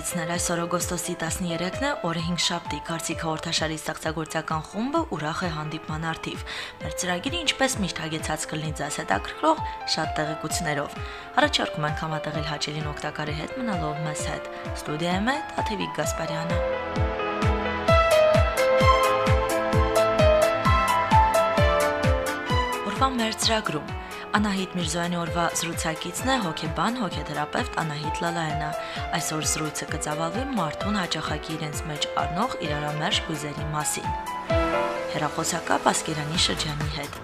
հայրենակիցներ, այսօր օգոստոսի 13-ն է, օրը 5 շաբթի, Կարծիք հաղորդաշարի ստեղծագործական խումբը ուրախ է հանդիպման արդիվ։ Մեր ծրագիրը ինչպես միշտ հագեցած կլինի ձեզ հետաքրքրող շատ տեղեկություններով։ Առաջարկում ենք համատեղել հաճելին օգտակարի հետ մնալով մեզ հետ։ Ստուդիայում է Տաթևիկ Գասպարյանը։ Օրվա մեր ծրագրում Անահիտ Միրզոյանի օրվա զրուցակիցն է հոկեբան, հոկեթերապևտ Անահիտ Լալայանը։ Այսօր զրույցը կծավալվի մարդուն հաճախակի իրենց մեջ առնող իրարամերժ հույզերի մասին։ Հերախոսակապ Ասկերանի շրջանի հետ։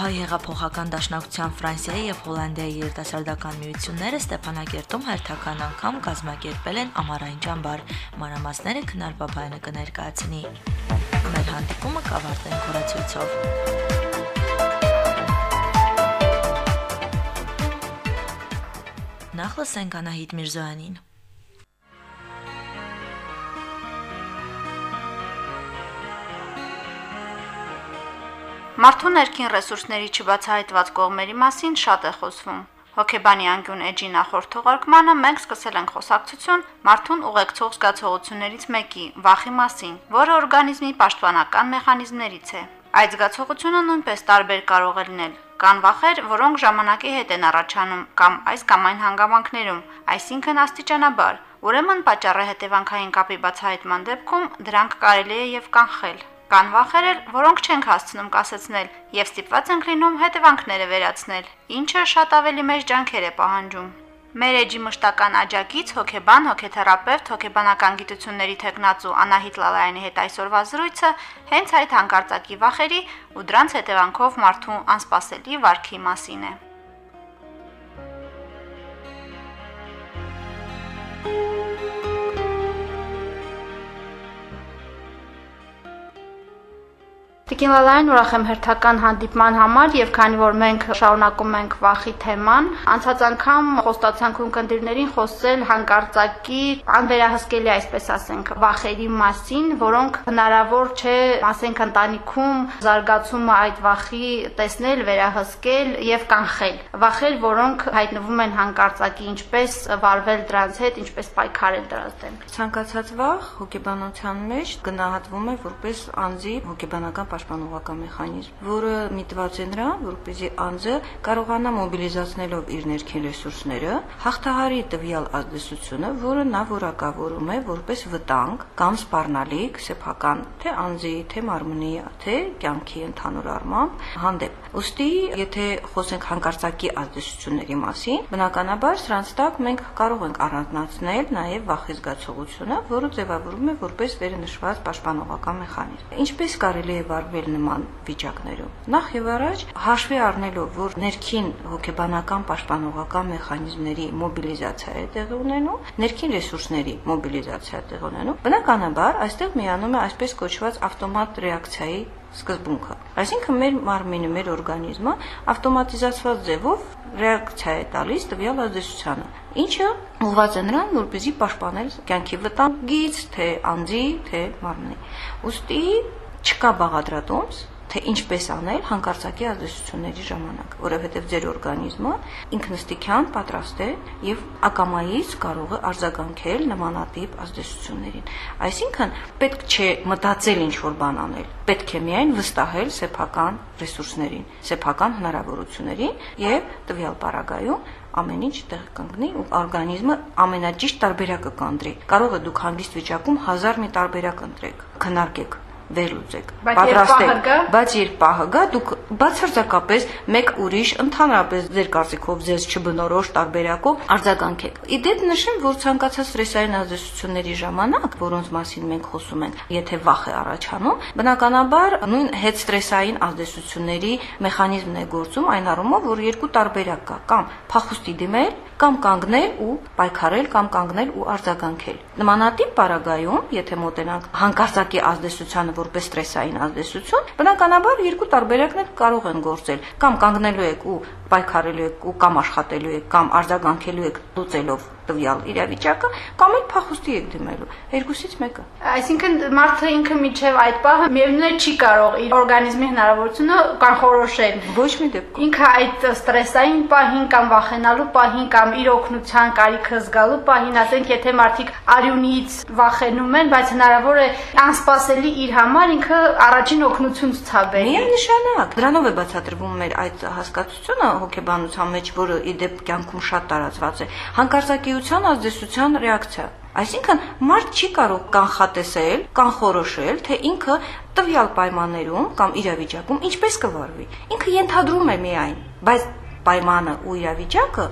Հայ հեղափոխական դաշնակցության Ֆրանսիայի եւ Հոլանդիայի երիտասարդական միությունները Ստեփանակերտում հերթական անգամ կազմակերպել են ամառային ճամբար։ Մանրամասները քնարբաբայանը կներկայացնի։ Մեր հանդիպումը կավարտեն խորացույցով։ Նախ լսենք Անահիտ Միրզոյանին։ Մարդու ներքին ռեսուրսների չբացահայտված կողմերի մասին շատ է խոսվում։ Հոկեբանի անկյուն էջի նախորդ թողարկմանը մենք սկսել ենք խոսակցություն մարդուն ուղեկցող զգացողություններից մեկի՝ վախի մասին, որը օրգանիզմի պաշտպանական մեխանիզմներից է։ Այդ զգացողությունը նույնպես տարբեր կարող է լինել, Կան վախեր, որոնք ժամանակի հետ են առաջանում կամ այս կամ այն հանգամանքներում, այսինքն աստիճանաբար։ Ուրեմն պատճառը հետևանքային կապի բացահայտման դեպքում դրանք կարելի է եւ կանխել։ Կան վախեր, որոնք չենք հասցնում կասեցնել եւ ստիպված ենք լինում հետևանքները վերացնել, ինչը շատ ավելի մեծ ջանքեր է պահանջում։ Մեր էջի մշտական աջակից հոկեբան, հոկեթերապևտ, հոկեբանական գիտությունների տեխնացու Անահիտ Լալայանի հետ այսօրվա զրույցը հենց այդ հանկարծակի վախերի ու դրանց հետևանքով մարդու անսպասելի վարքի մասին է։ Տիկին Լալային ուրախ եմ հերթական հանդիպման համար եւ քանի որ մենք շարունակում ենք վախի թեման, անցած անգամ խոստացանքում կնդիրներին խոսել հանկարծակի անվերահսկելի, այսպես ասենք, վախերի մասին, որոնք հնարավոր չէ, ասենք, ընտանիքում զարգացումը այդ վախի տեսնել, վերահսկել եւ կանխել։ Վախեր, որոնք հայտնվում են հանկարծակի, ինչպես վարվել դրանց հետ, ինչպես պայքարել դրանց դեմ։ Ցանկացած վախ հոգեբանության մեջ գնահատվում է որպես անձի հոգեբանական պաշտպանողական մեխանիզմ, որը միտված է նրան, որպեսզի անձը կարողանա մոբիլիզացնելով իր ներքին ռեսուրսները հաղթահարի տվյալ ազդեցությունը, որը նա որակավորում է որպես վտանգ կամ սպառնալիք սեփական թե անձի, թե մարմնի, թե կյանքի ընդհանուր առմամբ հանդեպ։ Ոստի, եթե խոսենք հանկարծակի ազդեցությունների մասին, բնականաբար սրանց տակ մենք կարող ենք առանձնացնել նաև վախի զգացողությունը, որը ձևավորվում է որպես վերնշված պաշտպանողական մեխանիզմ։ Ինչպես կարելի է վարվել նման վիճակներում։ Նախ եւ առաջ հաշվի առնելով, որ ներքին հոգեբանական պաշտպանողական մեխանիզմների մոբիլիզացիա է տեղի ունենում, ներքին ռեսուրսների մոբիլիզացիա տեղի ունենում, բնականաբար այստեղ միանում է այսպես կոչված ավտոմատ ռեակցիայի սկզբունքը։ Այսինքն մեր մարմինը, մեր օրգանիզմը ավտոմատիզացված ձևով ռեակցիա է տալիս տվյալ ազդեցությանը, ինչը ուղղված է նրան, որպեսզի պաշտպանել կյանքի վտանգից, թե անձի, թե մարմնի։ Ոստի չկա բաղադրատոմս, թե ինչպես անել հանկարծակի ազդեցությունների ժամանակ, որովհետև ձեր օրգանիզմը ինքնստիքյան պատրաստ է եւ ակամայից կարող է արձագանքել նմանատիպ ազդեցություններին։ Այսինքն պետք չէ մտածել ինչ որ բան անել, պետք է միայն վստահել սեփական ռեսուրսներին, սեփական հնարավորություններին եւ տվյալ պարագայում ամեն ինչ տեղ կանգնի ու օրգանիզմը ամենաճիշտ տարբերակը կընտրի։ Կարող է դուք հանգիստ վիճակում հազար մի տարբերակ ընտրեք, քննարկեք վերլուծեք, պատրաստեք, բայց երբ պահը գա, դուք բացարձակապես մեկ ուրիշ ընդհանրապես ձեր կարծիքով ձեզ չբնորոշ տարբերակով արձագանքեք։ Իդեպ նշեմ, որ ցանկացած ստրեսային ազդեցությունների ժամանակ, որոնց մասին մենք խոսում ենք, եթե վախ է առաջանում, բնականաբար նույն հետ ստրեսային ազդեցությունների մեխանիզմն է գործում այն առումով, որ երկու տարբերակ կա, կամ փախուստի դիմել, կամ կանգնել ու պայքարել կամ կանգնել ու արձագանքել։ Նմանատիպ պարագայում, եթե մոտենանք հանկարծակի ազդեցությանը որպես ստրեսային ազդեցություն, բնականաբար երկու տարբերակներ կարող են գործել։ Կամ կանգնելու եք ու պայքարելու եք ու կամ աշխատելու եք կամ արձագանքելու եք լուծելով տվյալ իրավիճակը կամ էլ փախուստի եք դիմելու։ Երկուսից մեկը։ Այսինքն մարդը ինքը միջև այդ պահը միևնույն է չի կարող իր օրգանիզմի հնարավորությունը կանխորոշել։ Ոչ մի դեպքում։ Ինքը այդ ստրեսային պահին կամ վախենալու պահին կամ իր օգնության կարիքը զգալու պահին, ասենք եթե մարդիկ արյունից վախենում են, բայց հնարավոր է անսպասելի իր համար ինքը առաջին օգնություն ցուցաբերի։ Միանշանակ։ Դրանով է բացատրվում մեր այդ հասկացությունը հոգեբանության մեջ, որը ի դեպ կյանքում շատ տարածված է։ Հանկարծակիության ազդեցության ռեակցիա։ Այսինքն մարդ չի կարող կանխատեսել, կանխորոշել, թե ինքը տվյալ պայմաններում կամ իրավիճակում ինչպես կվարվի։ Ինքը ենթադրում է միայն, բայց պայմանը ու իրավիճակը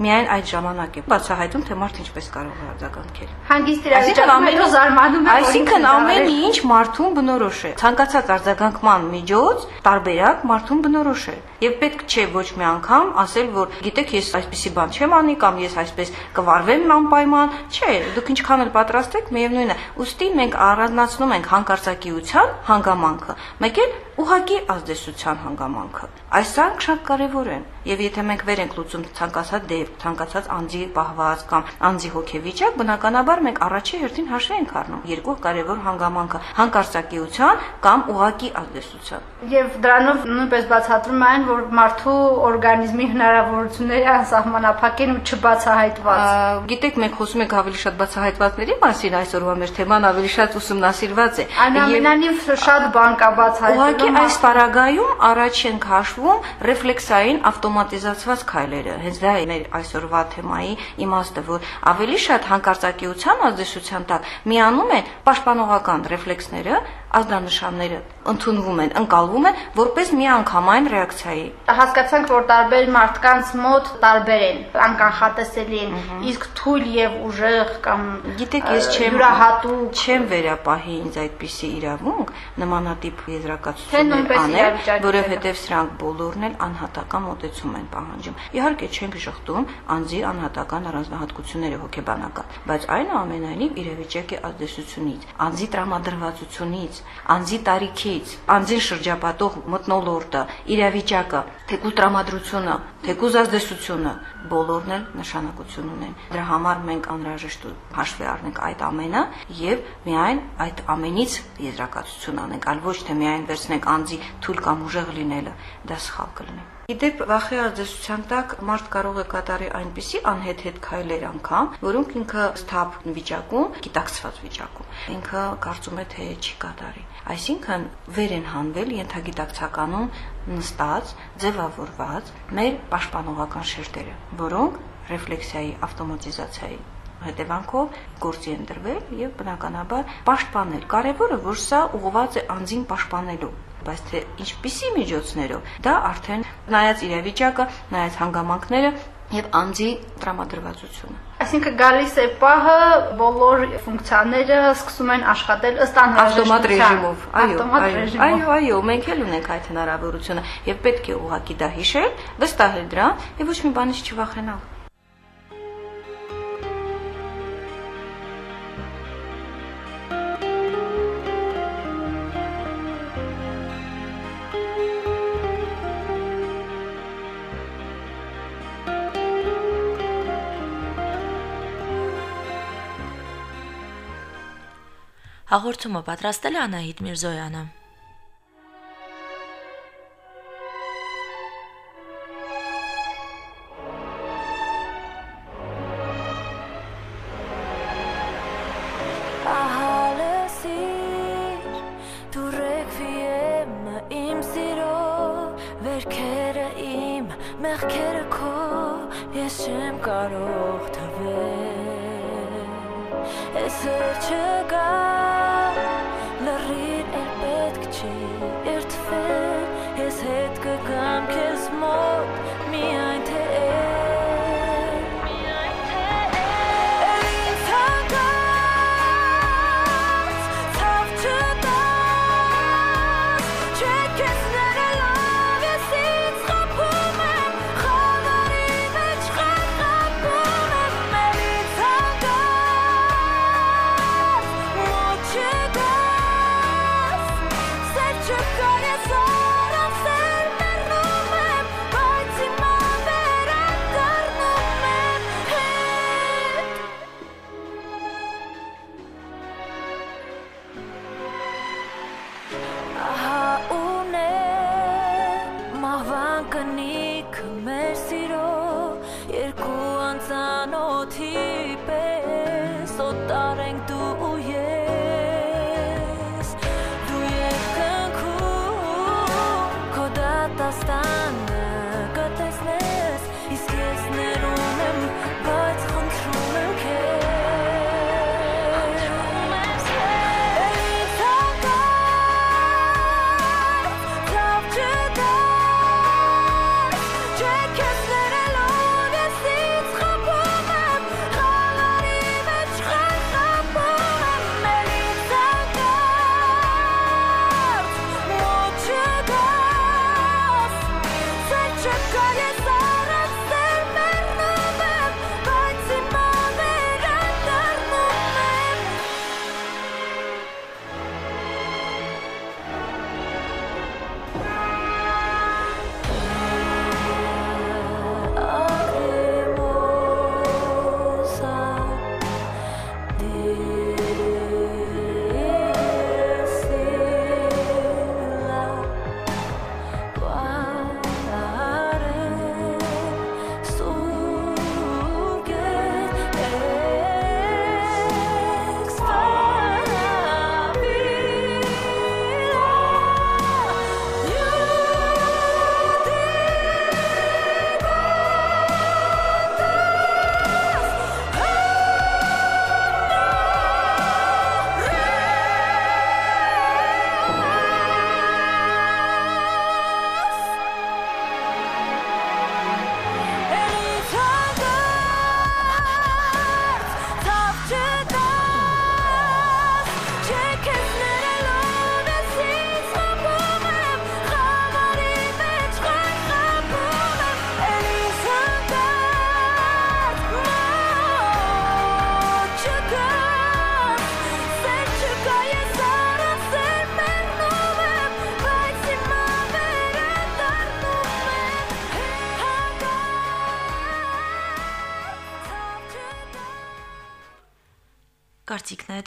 միայն այդ ժամանակ է բացահայտում թե մարդը ինչպես կարող է արձագանքել։ Հանգիստ իրավիճակում հետո զարմանում է, Այսինքն ամեն ինչ մարդուն բնորոշ է։ Ցանկացած արձագանքման միջոց տարբերակ մարդուն բնորոշ է։ Եվ պետք չէ ոչ մի անգամ ասել, որ գիտեք, ես այսպեսի բան չեմ անի կամ ես այսպես կվարվեմ անպայման։ Չէ, դուք ինչքան էլ պատրաստ եք, միևնույնն է։ Ոստի մենք առանձնացնում ենք հանկարծակիության հանգամանքը, մեկ էլ ուղակի ազդեցության հանգամանքը։ Այս սրանք շատ կարևոր են։ Եվ եթե մենք վեր ենք լուծում ցանկացած դեպք, ցանկացած անձի պահված կամ անձի հոգեվիճակ, բնականաբար մենք առաջի հերթին հաշվի ենք առնում երկու կարևոր հանգամանքը՝ հանկարծակիության կամ ուղակի ազդեցության։ Եվ դրանով նույնպես բացատրում այն, որ մարդու օրգանիզմի հնարավորությունները անսահմանափակ են ու չբացահայտված։ Գիտեք, մենք խոսում ենք ավելի շատ բացահայտվածների մասին, այսօրվա մեր թեման ավելի շատ ուսումնասիրված է։ Այնուամենայնիվ շատ բան կա բացահայտելու այս պարագայում առաջ ենք հաշվում ռեֆլեքսային ավտոմատիզացված քայլերը։ Հենց դա է մեր այսօրվա թեմայի իմաստը, որ ավելի շատ հանկարծակիության ազդեցության տակ միանում են պաշտպանողական ռեֆլեքսները, ազդանշանները ընդունվում են, ընկալվում են որպես միանգամայն ռեակցիայի։ Հասկացանք, որ տարբեր մարդկանց մոտ տարբեր են, անկանխատեսելի են, իսկ թույլ եւ ուժեղ կամ Գիտեք, ես չեմ յուրահատուկ չեմ վերապահի ինձ այդպիսի իրավունք նմանատիպ եզրակացություններ անել, որովհետև սրանք բոլորն էլ անհատական մոտեցում են պահանջում։ Իհարկե չենք շղթում անձի անհատական առանձնահատկությունները հոգեբանական, բայց այնուամենայնիվ իրավիճակի ազդեցությունից, անձի տրամադրվածությունից, անձի տարիքից, անձին շրջապատող մտնոլորտը, իրավիճակը, թեկուզ տրամադրությունը, թեկուզ ազդեցությունը բոլորն էլ նշանակություն ունեն։ Դրա համար մենք անհրաժեշտ հաշվի առնենք այդ ամենը եւ միայն այդ ամենից եզրակացություն անենք, այլ ոչ թե միայն վերցնենք անձի թույլ կամ ուժեղ լինելը, դա սխալ կլինի։ Իդեպ վախի ազդեցության տակ մարդ կարող է կատարի այնպիսի անհետ-հետ քայլեր անգամ, որոնք ինքը սթափ վիճակում, գիտակցված վիճակում, ինքը կարծում է թե չի կատարի։ Այսինքն վեր են հանվել ենթագիտակցականում նստած, ձևավորված մեր պաշտպանողական շերտերը, որոնք ռեֆլեքսիայի ավտոմատիզացիայի հետևանքով գործի են դրվել եւ բնականաբար պաշտպանել։ Կարևորը որ սա ուղղված է անձին պաշտպանելու բայց թե ինչպիսի միջոցներով դա արդեն նայած իրավիճակը, նայած հանգամանքները եւ անձի տրամադրվածությունը Այսինքն գալիս է պահը, բոլոր ֆունկցիաները սկսում են աշխատել ըստ ավտոմատ անհրաժեշտության։ ռեժիմով։ Այո, Ավտոմատ այո, այո, այո, մենք էլ ունենք այդ հնարավորությունը եւ պետք է ուղղակի դա հիշել, վստահել դրան եւ ոչ մի բանից չվախենալ։ Հաղորդումը պատրաստել է Անահիտ Միրզոյանը։ մեղքերը քո ես չեմ կարող թվել ես չկա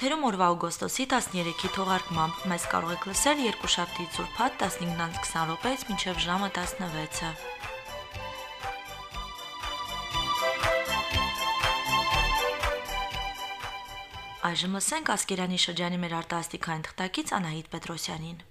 եթերում օրվա օգոստոսի 13-ի թողարկմամբ։ Մեզ կարող եք լսել երկուշաբթի ծուրփատ 15-ից 20 րոպեից մինչև ժամը 16-ը։ Այժմ լսենք Ասկերանի շրջանի մեր արտասթիկային թղթակից Անահիտ Պետրոսյանին։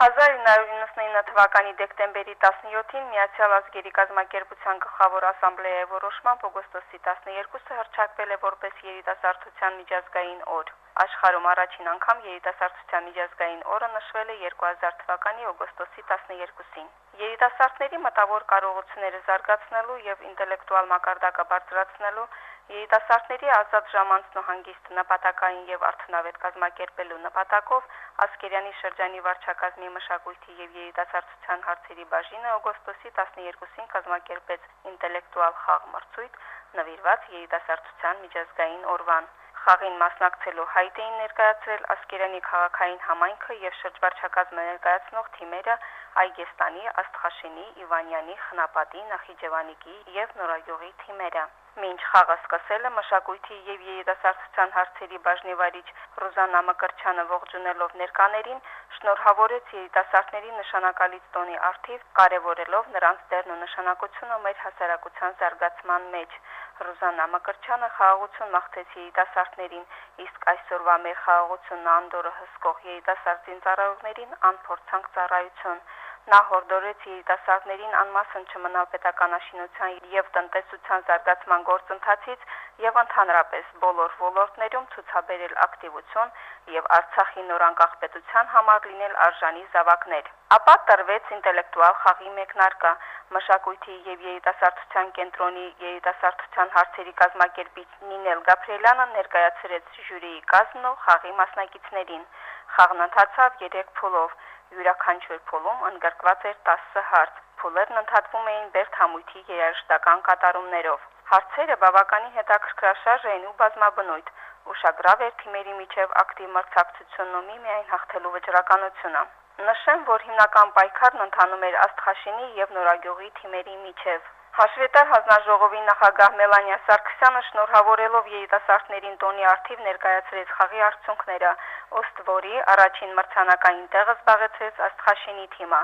1999 թվականի դեկտեմբերի 17-ին Միացյալ Ազգերի կազմակերպության գլխավոր ասամբլեայի որոշմամբ օգոստոսի 12-ը հռչակվել է որպես երիտասարդության միջազգային օր։ Աշխարհում առաջին անգամ երիտասարդության միջազգային օրը նշվել է 2000 թվականի օգոստոսի 12-ին։ Երիտասարդների մտավոր կարողությունները զարգացնելու եւ ինտելեկտուալ մակարդակը բարձրացնելու Երիտասարդների ազատ ժամանցն ու հանգիստը նպատակային եւ արդյունավետ կազմակերպելու նպատակով Ասկերյանի շրջանի վարչակազմի մշակույթի եւ երիտասարդության հարցերի բաժինը օգոստոսի 12-ին կազմակերպեց ինտելեկտուալ խաղ մրցույթ նվիրված երիտասարդության միջազգային օրվան։ Խաղին մասնակցելու հայտ էին ներկայացրել Ասկերյանի քաղաքային համայնքը եւ շրջվարչակազմը ներկայացնող թիմերը Այգեստանի, Աստղաշենի, Իվանյանի, Խնապատի, Նախիջևանիկի եւ Նորագյուղի թիմերը։ Մինչ խաղը սկսելը մշակույթի եւ երիտասարդության հարցերի բաժնի վարիչ Ռուզանա Մկրչյանը ողջունելով ներկաներին շնորհավորեց երիտասարդների նշանակալից տոնի արդիվ, կարևորելով նրանց դերն ու նշանակությունը մեր հասարակության զարգացման մեջ։ Ռուզանա Մկրչյանը խաղաղություն մաղթեց երիտասարդներին, իսկ այսօրվա մեր խաղաղությունն անդորը հսկող երիտասարդ ծառայողներին անփորձանք ծառայություն։ Նա հորդորեց երիտասարդներին անմասն չմնալ պետականաշինության եւ տնտեսության զարգացման գործընթացից եւ ընդհանրապես բոլոր ոլորտներում ցուցաբերել ակտիվություն եւ Արցախի նորանկախ պետության համար լինել արժանի զավակներ։ Ապա տրվեց ինտելեկտուալ խաղի մեկնարկը մշակույթի եւ երիտասարդության կենտրոնի երիտասարդության հարցերի կազմակերպիչ Նինել Գաբրիելյանը ներկայացրեց ժյուրիի կազմն ու խաղի մասնակիցներին։ Խաղն ընթացավ 3 փուլով յուրաքանչյուր փուլում ընդգրկված էր 10 հարց։ Փուլերն ընդհատվում էին Բերդ համույթի երաժշտական կատարումներով։ Հարցերը բավականին հետաքրքրաշարժ էին ու բազմաբնույթ։ Ուշագրավ էր թիմերի միջև ակտիվ մրցակցությունն ու միմիայն հաղթելու վճռականությունը։ Նշեմ, որ հիմնական պայքարն ընթանում էր Աստղաշինի եւ Նորագյուղի թիմերի միջև։ Հաշվետար հանձնաժողովի նախագահ Մելանիա Սարգսյանը շնորհավորելով երիտասարդներին տոնի արդիվ ներկայացրեց խաղի արդյունքները, ըստ որի առաջին մրցանակային տեղը զբաղեցրեց Աստղաշինի թիմը,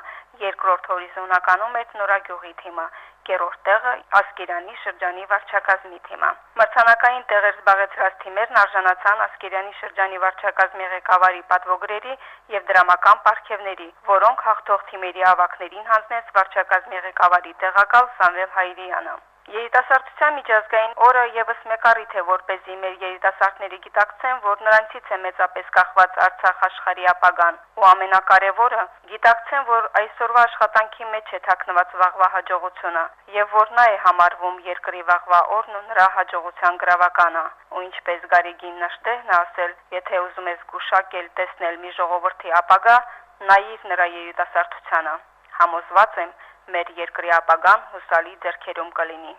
երկրորդ հորիզոնականում էր Նորագյուղի թիմը, Գերորդ տեղը Ասկերյանի շրջանի վարչակազմի թիմա։ Մրցանակային տեղեր զբաղեցրած թիմերն արժանացան Ասկերյանի շրջանի վարչակազմի ղեկավարի պատվոգրերի եւ դրամական պարգևների, որոնք հաղթող թիմերի ավակներին հանձնեց վարչակազմի ղեկավարի տեղակալ Սամվել Հայրյանը։ Երիտասարդության միջազգային օրը եւս մեկ առիթ է, որպեսզի մեր երիտասարդները գիտակցեն, որ նրանցից է մեծապես կախված Արցախ աշխարհի ապագան, ու ամենակարևորը, գիտակցեն, որ այսօրվա աշխատանքի մեջ է թաքնված վաղվա հաջողությունը, եւ որ նա է համարվում երկրի վաղվա օրն ու նրա հաջողության գրավականը։ Ու ինչպես Գարեգին նշտեհն ասել, եթե ուզում ես գուշակել, տեսնել մի ժողովրդի ապագա, նայիր նրա երիտասարդությանը։ Համոզված եմ, մեր երկրի ապագան հուսալի ձեռքերում կլինի։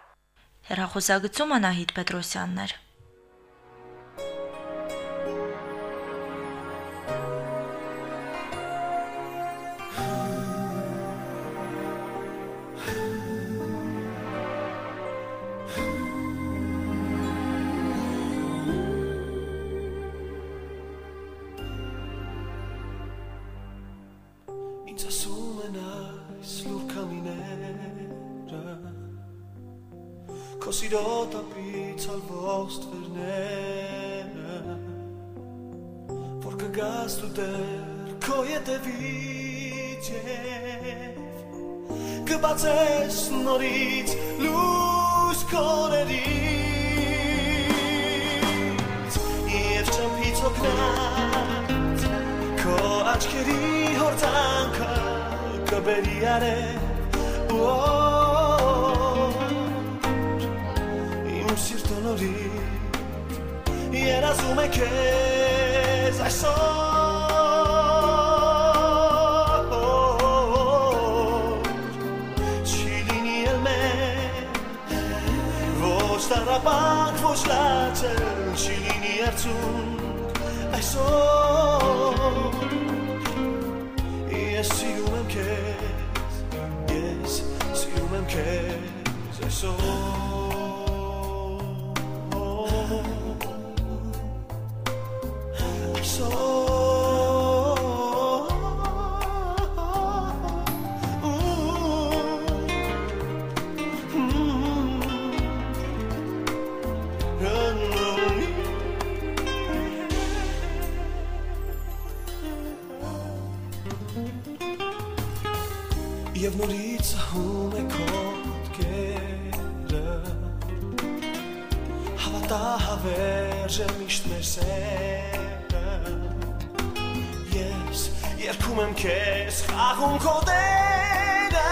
Հերախոսագծում Անահիտ Պետրոսյանն էր։ Քո սիրո տապից ալվող ստվերները Որ կգաս դու դեր քո ետևից և Կբացես նորից լույս քոներից Եվ ճամփից օգնած Քո աչքերի հորձանքը կբերի արև ու երազում է քեզ այսօր չի լինի էլ մեր ոչ տարապանք ոչ լացել չի լինի արցունք այսօր Ես սիրում եմ քեզ, ես սիրում եմ քեզ այսօր երկում եմ քեզ խաղում կոտերը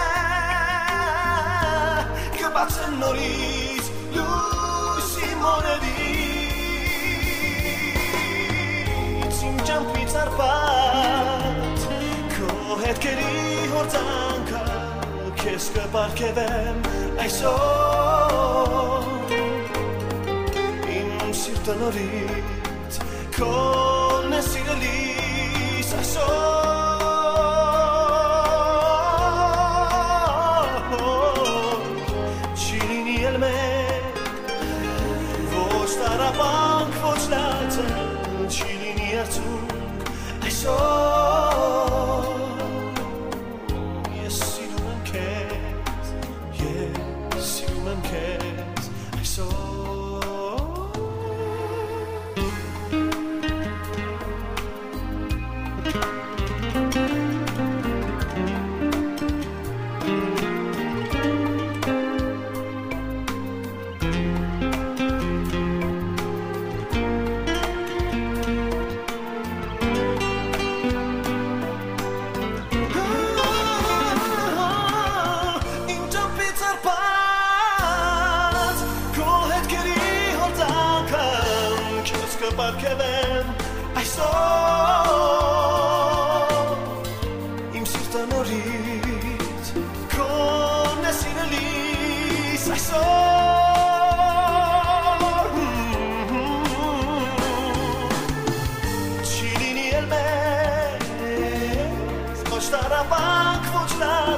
Կբացեմ նորից լույսի մոներից Իմ ճամփից արված Քո հետքերի հորձանքը քեզ կպարգևեմ այսօր Իմ սիրտը նորից քոն է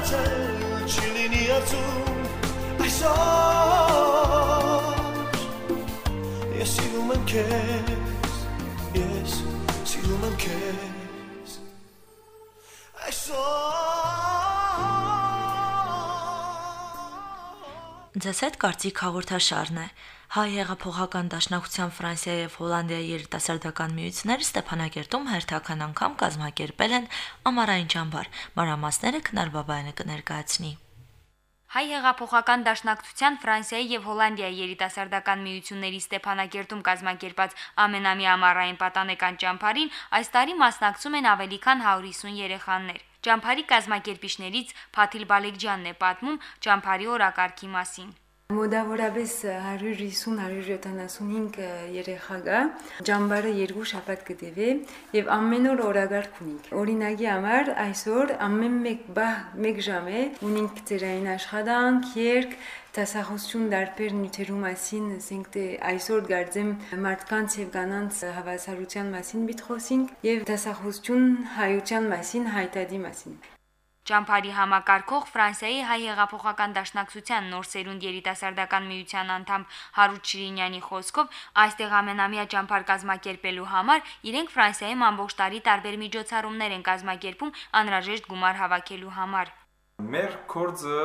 լացել Չի լինի արցուն այսօր Ես սիրում եմ քեզ Ես սիրում եմ քեզ Այսօր Ձեզ հետ կարծիք հաղորդաշարն է։ Հայ հեղափոխական դաշնակցության Ֆրանսիա եւ Հոլանդիայի երիտասարդական միությունները Ստեփանագերտում հերթական անգամ կազմակերպել են ամառային ճամբար։ Մանրամասները Քնար Բաբայանը կներկայացնի։ Հայ հեղափոխական դաշնակցության Ֆրանսիայի եւ Հոլանդիայի երիտասարդական միությունների Ստեփանագերտում կազմակերպած ամենամյա ամառային պատանեկան ճամփարին այս տարի մասնակցում են ավելի քան 150 երեխաներ։ Ճամփարի կազմակերպիչներից Փաթիլ Բալեգջյանն է պատմում ճամփարի օրակարգի մասին։ Մոդավորապես 150-175 երեխա գա։ Ջամբարը երկու շաբաթ կդեվի եւ ամեն օր օրագարկ ունենք։ Օրինակի համար այսօր ամեն մեկ բահ 1 ժամ է ունենք ծերային աշխատանք, երկ, դասախոսություն դարբեր նյութերու մասին, ասենք թե այսօր գարձեմ մարդկանց եւ կանանց հավասարության մասին բիթ խոսենք եւ դասախոսություն հայության մասին, հայտարարի մասին։ Ճամփարի համակարգող Ֆրանսիայի հայ հեղափոխական դաշնակցության նոր սերունդ երիտասարդական միության անդամ Հարութ Շիրինյանի խոսքով այստեղ ամենամյա ճամփար կազմակերպելու համար իրենք Ֆրանսիայում ամբողջ տարի տարբեր միջոցառումներ են կազմակերպում անհրաժեշտ գումար հավաքելու համար։ Մեր կորձը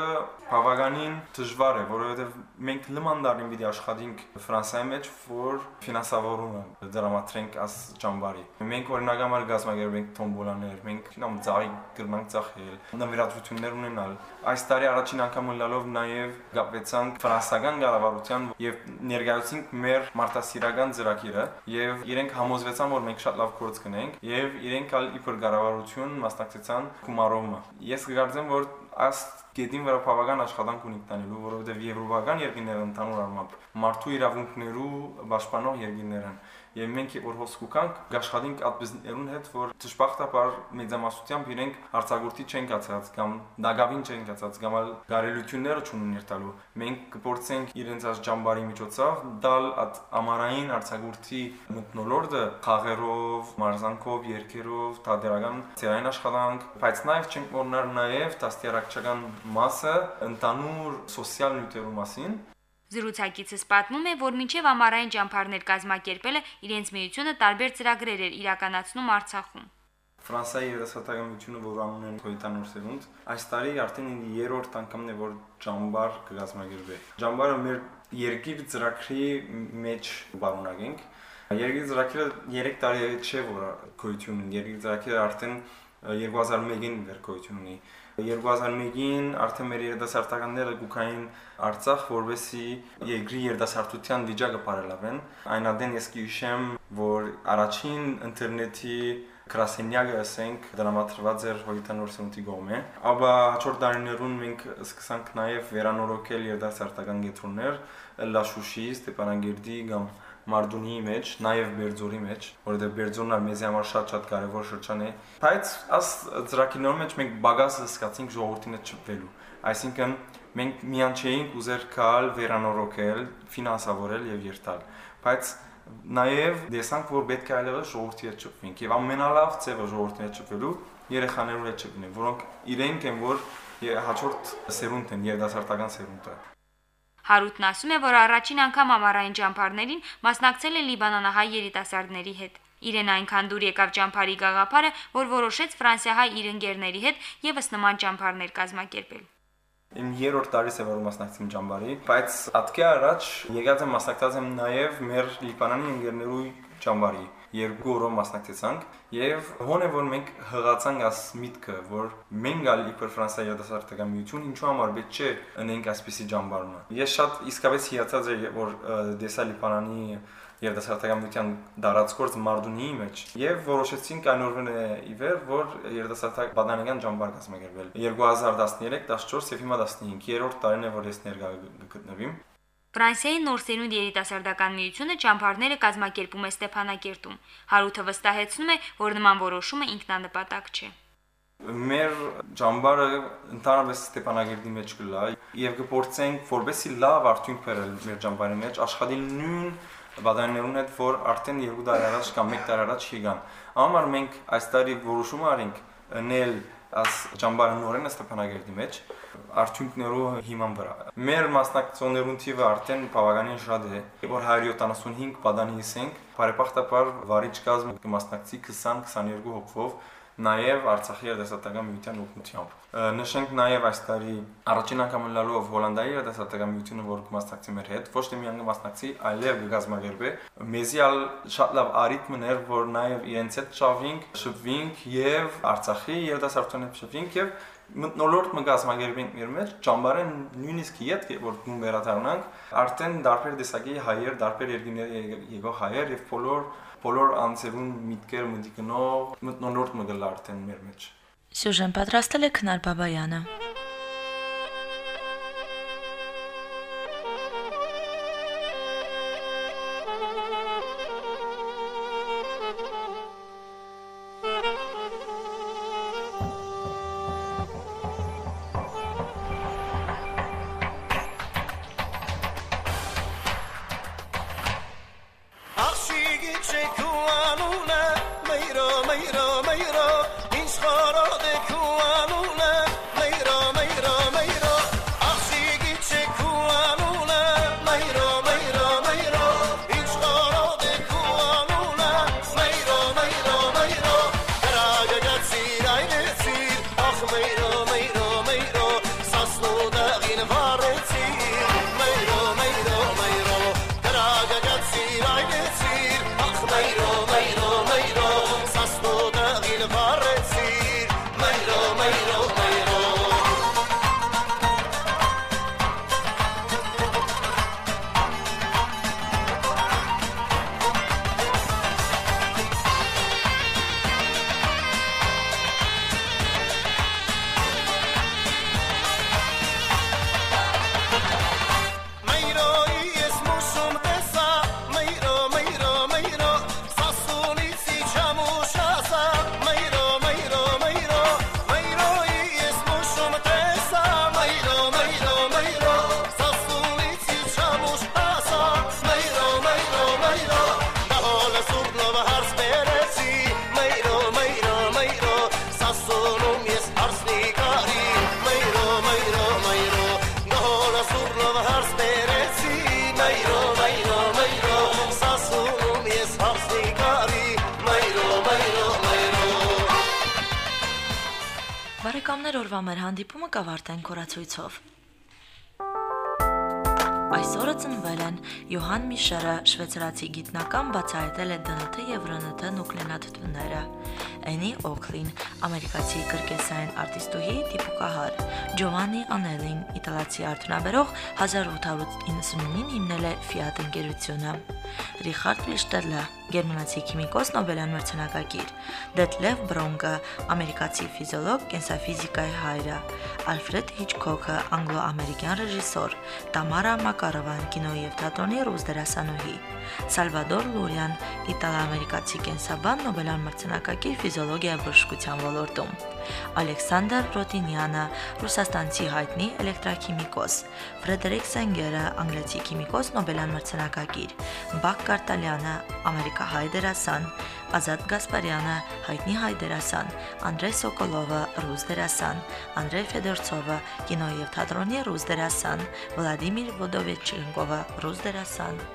բավականին դժվար է, որովհետև մենք նման դարին պիտի աշխատենք Ֆրանսիայի մեջ, որ ֆինանսավորումը դրամատրենք աս ճամբարի։ Մենք օրինակ համար գազագերբենք տոմբոլաներ, մենք նամ ծաղի գրմանք ծախել, նվիրատվություններ ունենալ։ Այս տարի առաջին անգամ լալով նաև գապվեցանք ֆրանսական կառավարության եւ ներկայացինք մեր մարտահրավերական ծրագիրը եւ իրենք համոզվեցան, որ մենք շատ լավ կորձ կնենք եւ իրենք ալ իբր կառավարություն մասնակցեցան գումարումը։ Ես կգարձեմ, որ այս գետին վրա բավական աշխատանք ունի տանելու, որովհետև եվրոպական երկրները ընդհանուր առմամբ մարդու իրավունքներու պաշտպանող երկրներ են եւ մենք որ հոսքուկանք աշխատենք ատբիզներուն հետ որ դժբախտաբար մեծամասնությամբ իրենք արցագուրտի չեն կացած կամ դագավին չեն կացած կամ ալ գարելությունները չունեն երթալու մենք կփորձենք իրենց այս ջամբարի միջոցով դալ at ամարային արցագուրտի մտնոլորտը խաղերով մարզանքով երկերով տադերական ծերային աշխատանք բայց նաեւ չենք մոռանալ նաեւ դաստիարակչական մասը ընդանուր սոցիալ նյութերու մասին Զրուցակիցս պատմում է, որ մինչև ամառային ճամփարներ կազմակերպելը իրենց միությունը տարբեր ծրագրեր էր իրականացնում Արցախում։ Ֆրանսիայի երասատագամությունը, որ անունն է Քոյտանոր սերունդ, այս տարի արդեն երրորդ անգամն է, որ ճամբար կգազմագերբի։ Ճամբարը մեր երկիր ծրագրի մեջ բարունակենք։ Երկիր ծրագիրը 3 տարի չէ, որ գոյություն ունի։ Երկիր ծրագիրը արդեն 2001-ին վեր գոյություն ունի։ 2001-ին արդեն մեր երիտասարդականները գուքային Արցախ, որովհետեւ երկրի երիտասարդության վիճակը բարելավեն։ Այնադեն ես կհիշեմ, որ առաջին ինտերնետի գրասենյակը ասենք դրամատրված էր հոյտանոր սնունդի գոմե, ապա հաջորդ տարիներուն մենք սկսանք նաև վերանորոգել երիտասարդական կենտրոններ Լաշուշի, Ստեփանագերդի կամ Մարդունիի մեջ, նաև Բերձորի մեջ, որովհետև Բերձորն է մեզ համար շատ-շատ կարևոր շրջան է։ Բայց աս ծրագիրներում մեջ մենք բագասը սկացինք ժողովրդին հետ չփվելու։ Այսինքն մենք միան չէինք ուզեր կալ վերանորոգել, ֆինանսավորել եւ երթալ, բայց նաև դեսանք, որ պետք է այլևս ժողովրդի հետ չփվենք եւ ամենալավ ձևը ժողովրդի հետ չփվելու երեխաներու հետ չփնեն, որոնք իրենք են, որ հաջորդ սերունդն են, երդասարտական սերունդը։ Հարութն ասում է, որ առաջին անգամ ամառային ճամփարներին մասնակցել է Լիբանանահայ երիտասարդների հետ։ Իրեն այնքան դուր եկավ ճամփարի գաղափարը, որ որոշեց ֆրանսիահայ իր ընկերների հետ եւս նման ճամփարներ կազմակերպել։ Իմ երրորդ տարիս է որ մասնակցում ճամբարի, բայց ատկե առաջ եկած եմ մասնակցած եմ նաև մեր Լիբանանի ընկերներու ճամբարի երկու օրով մասնակցեցանք եւ հոն է որ մենք հղացանք աս միտքը որ մենք գալ իբր Ֆրանսիայի երիտասարդական միություն ինչու համար պետք չէ ընենք ասպիսի ճամբարը ես շատ իսկապես հիացած եմ որ դեսա Լիբանանի երիտասարդական դարածքորձ Մարդունիի մեջ եւ որոշեցինք այն օրվան ի վեր որ երիտասարդական բանանական ճամբար կազմակերպել 2013 14 եւ հիմա 15 երրորդ տարին է որ ես ներկա գտնվիմ Ֆրանսիայի նոր սերունդ երիտասարդական միությունը ճամփարները կազմակերպում է Ստեփանակերտում։ Հարութը վստահեցնում է, որ նման որոշումը ինքնանպատակ չէ։ Մեր ճամբարը ընդհանրապես Ստեփանագերդի մեջ կլա եւ կփորձենք որբեսի լավ արդյունք բերել մեր ճամբարի մեջ աշխատել նույն բադաններուն հետ, որ արդեն 2 տարի առաջ կամ 1 տարի առաջ եկան։ Ամառ մենք այս տարի որոշում արինք նել աս ճամբարը նորեն Ստեփանագերդի մեջ արդյունքներով հիման վրա։ Մեր մասնակցողներուն թիվը արդեն բավականին շատ է, որ 175 բադանի ենք, բարեփոխտապար վարիչ կազմը կմասնակցի 20-22 հոգով նաև Արցախի երիտասարդական միության օգնությամբ։ Նշենք նաև այս տարի առաջին անգամ լալով Հոլանդիայի երիտասարդական միությունը, որ կմասնակցի մեր հետ, ոչ թե միայն կմասնակցի, այլև կգազմագերբե։ Մեզի ալ շատ լավ արիթմն էր, որ նաև իրենց հետ շավինք, շփվինք եւ Արցախի երիտասարդության հետ շփվինք եւ մտնոլորտ մը գազմագերբենք մեր մեջ ճամբարեն նույնիսկ իդ որ դու վերադառնանք արդեն դարբեր տեսակի հայեր դարբեր երկիների եկող հայեր եւ բոլոր բոլոր անձերուն միտքեր մտիկնող մտնոլորտ մը գալ արդեն մեր մեջ Սյուժեն պատրաստել է Քնար Բաբայանը Բարեկամներ օրվա մեր հանդիպումը կավարտեն կորացույցով Այսօրը ծնվել են Յոհան Միշերը, շվեյցարացի գիտնական, բացահայտել է ԴՆԹ եւ ՌՆԹ նուկլեինաթթվները։ Էնի Օքլին, ամերիկացի կրկեսային արտիստուհի, դիպուկահար։ Ջովանի Անելին, իտալացի արդյունաբերող 1899-ին հիմնել է Fiat ընկերությունը։ Ռիխարդ Վիլշտերլը, գերմանացի քիմիկոս, Նոբելյան մրցանակակիր։ Դեթլև Բրոնկը, ամերիկացի ֆիզիոլոգ, կենսաֆիզիկայի հայրը։ Ալֆրեդ Հիչքոքը, անգլո-ամերիկյան ռեժիսոր։ Տամարա Մակարովան, կինո եւ թատրոնի ռուս դերասանուհի։ Սալվադոր Լուրյան, իտալա-ամերիկացի կենսաբան, Նոբելյան մրցանակակիր ֆիզիոլոգիայի բժշկության ոլորտում։ Ալեքսանդր Ռոտինյանը, ռուսաստանցի հայտնի էլեկտրաքիմիկոս։ Ֆրեդերիկ Սենգերը, անգլիացի քիմիկոս, Նոբելյան մրցանակակիր։ Բակ Կարտալյանը, ամերիկահայ դերասան։ Ազատ Գասպարյանը, հայտնի հայ դերասան։ Անդրեյ Սոկոլովը, ռուս դերասան։ Անդրեյ Ֆեդորցովը, կինո եւ թատրոնի ռուս դերասան։ Վլադիմիր Վոդովիչենկովը, ռուս դերասան։